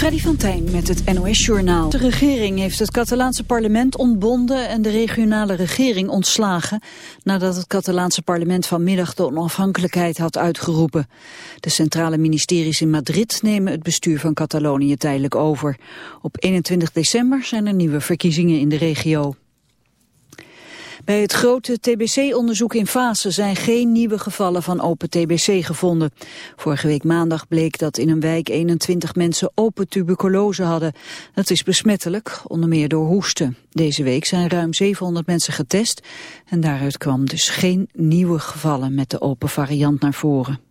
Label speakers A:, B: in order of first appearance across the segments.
A: Freddy van Tijn met het NOS-journaal. De regering heeft het Catalaanse parlement ontbonden en de regionale regering ontslagen... nadat het Catalaanse parlement vanmiddag de onafhankelijkheid had uitgeroepen. De centrale ministeries in Madrid nemen het bestuur van Catalonië tijdelijk over. Op 21 december zijn er nieuwe verkiezingen in de regio. Bij het grote TBC-onderzoek in Fase zijn geen nieuwe gevallen van open TBC gevonden. Vorige week maandag bleek dat in een wijk 21 mensen open tuberculose hadden. Dat is besmettelijk, onder meer door hoesten. Deze week zijn ruim 700 mensen getest en daaruit kwam dus geen nieuwe gevallen met de open variant naar voren.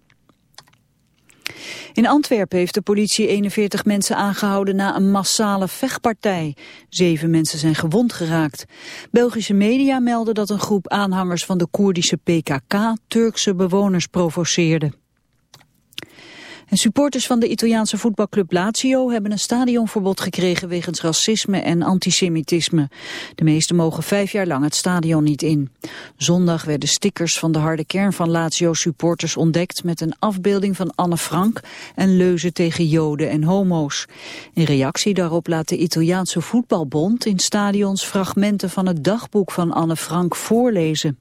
A: In Antwerpen heeft de politie 41 mensen aangehouden na een massale vechtpartij. Zeven mensen zijn gewond geraakt. Belgische media melden dat een groep aanhangers van de Koerdische PKK Turkse bewoners provoceerde. En supporters van de Italiaanse voetbalclub Lazio hebben een stadionverbod gekregen wegens racisme en antisemitisme. De meesten mogen vijf jaar lang het stadion niet in. Zondag werden stickers van de harde kern van Lazio supporters ontdekt met een afbeelding van Anne Frank en leuzen tegen joden en homo's. In reactie daarop laat de Italiaanse voetbalbond in stadions fragmenten van het dagboek van Anne Frank voorlezen.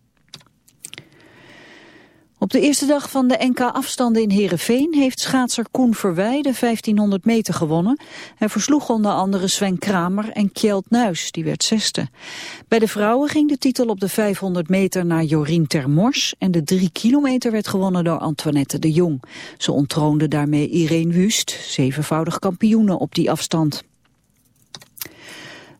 A: Op de eerste dag van de NK-afstanden in Heerenveen heeft schaatser Koen Verwij de 1500 meter gewonnen. Hij versloeg onder andere Sven Kramer en Kjeld Nuis, die werd zesde. Bij de vrouwen ging de titel op de 500 meter naar Jorien Termors en de 3 kilometer werd gewonnen door Antoinette de Jong. Ze ontroonde daarmee Irene Wust, zevenvoudig kampioene op die afstand.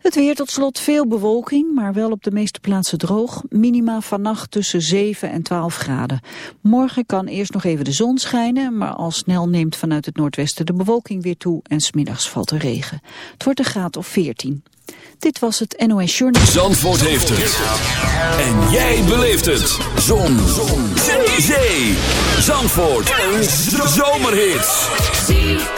A: Het weer tot slot veel bewolking, maar wel op de meeste plaatsen droog. Minima vannacht tussen 7 en 12 graden. Morgen kan eerst nog even de zon schijnen, maar al snel neemt vanuit het noordwesten de bewolking weer toe en smiddags valt er regen. Het wordt een graad of 14. Dit was het NOS Journal.
B: Zandvoort heeft het. En jij beleeft het. Zon. zon. Zee. Zandvoort. Een zomerhit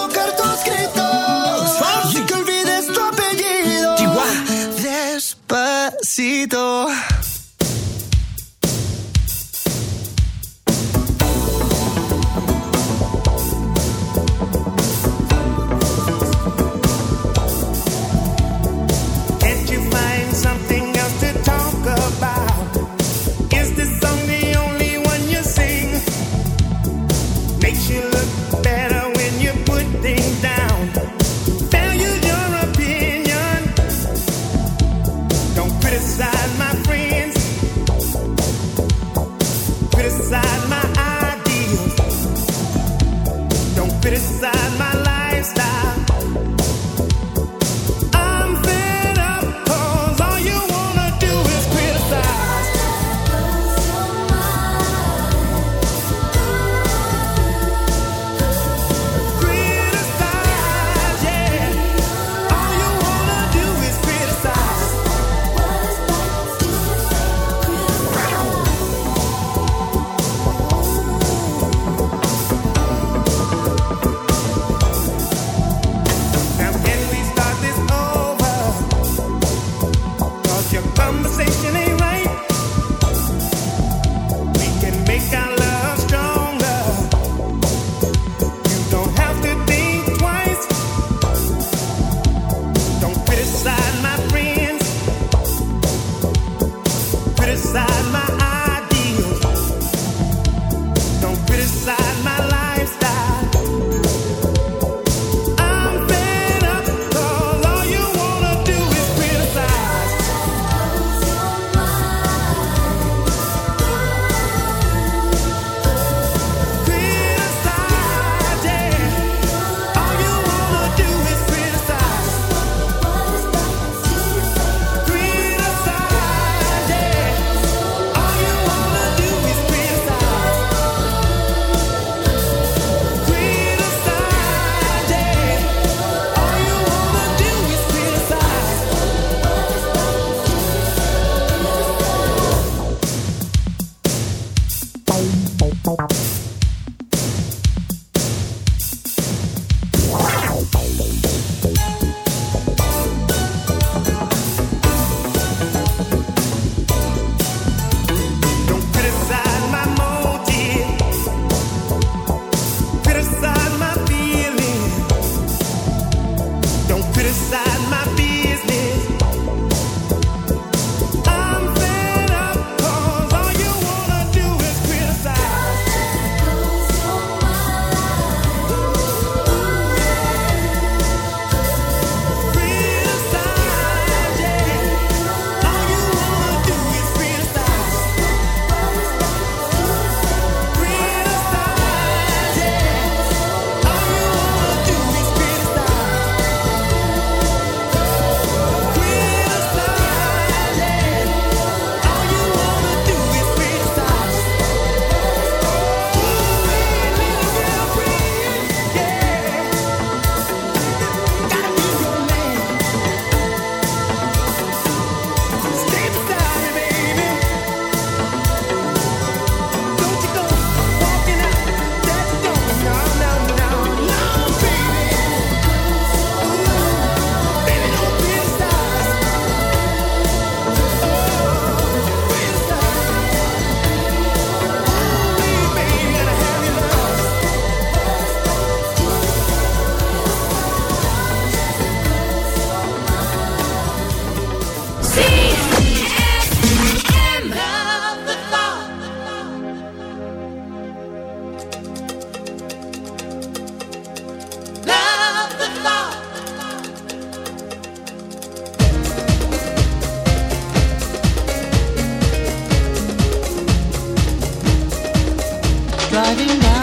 C: Even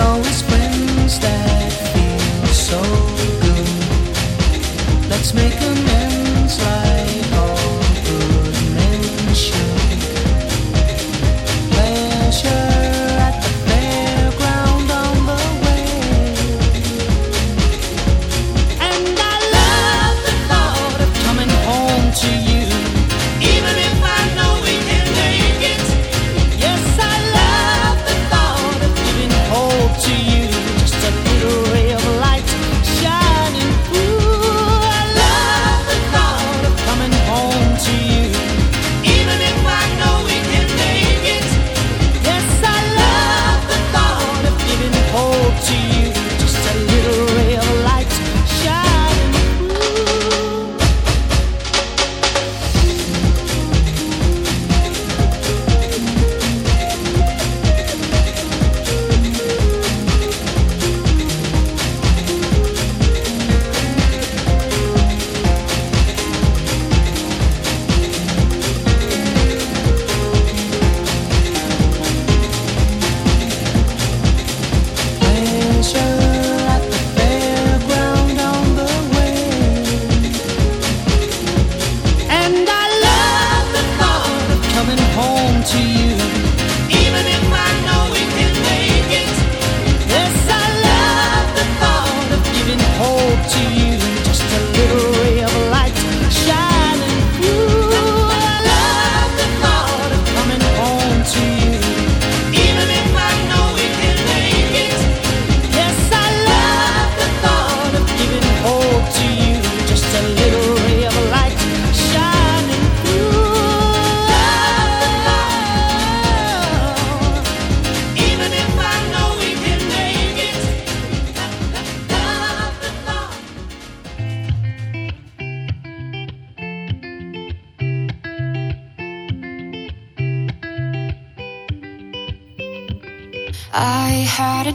C: always friends that feel so
D: good. Let's make a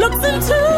E: Take me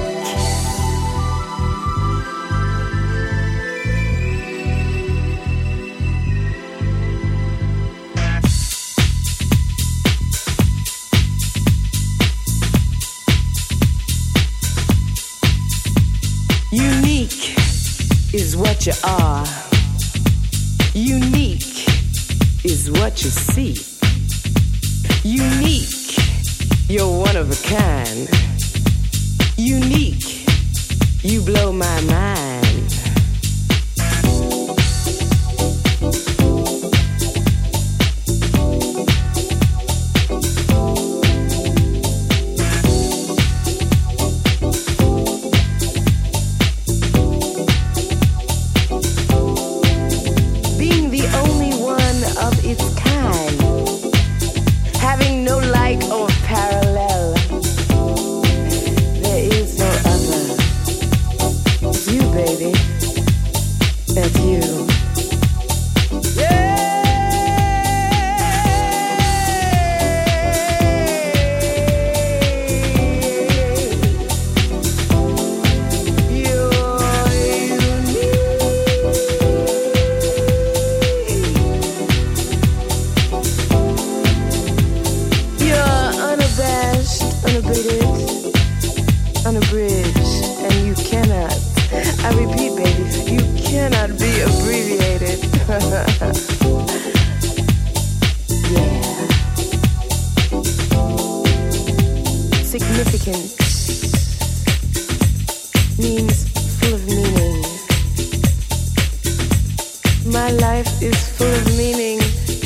F: My life is full of meaning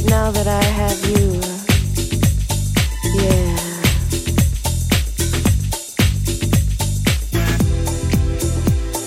F: now that I have you.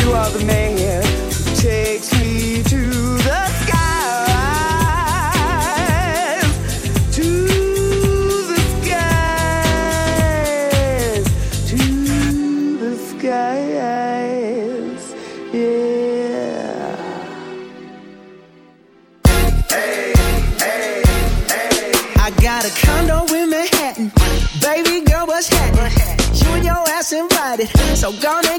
F: You are the man who takes me to the skies. To the skies. To the skies. Yeah. Hey, hey, hey.
G: I got a condo in Manhattan. Baby girl, what's happening? You and your ass invited. So gonna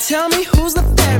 G: tell me who's the favorite.